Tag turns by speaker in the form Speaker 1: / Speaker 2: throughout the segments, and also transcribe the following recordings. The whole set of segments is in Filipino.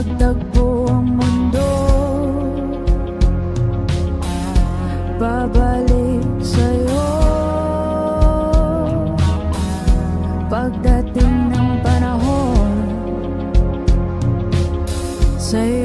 Speaker 1: Nagtagpo ang mundo. Babalik sa'yo. Pagdating ng panahon Sa'yo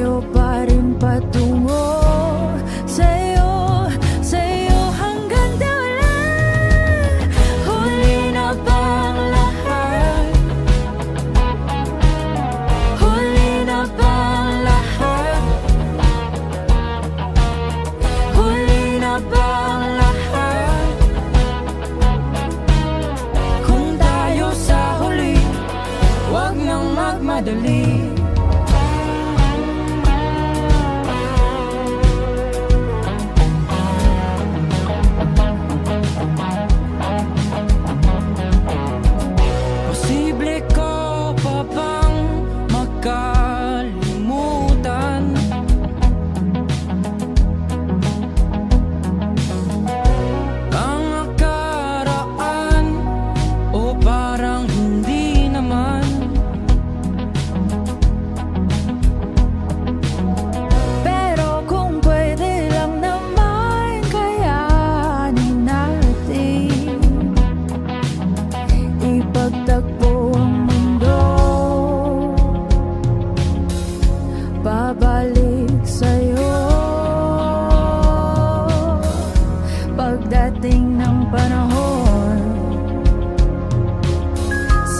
Speaker 1: De Adeline.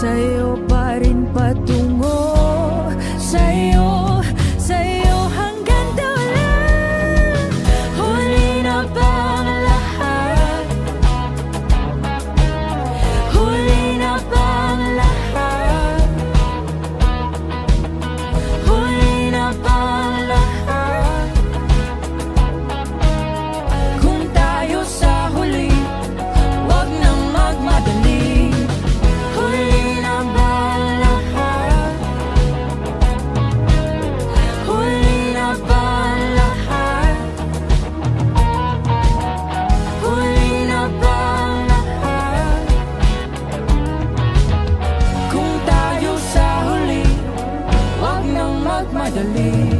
Speaker 1: sa'yo pa rin patuloy 的礼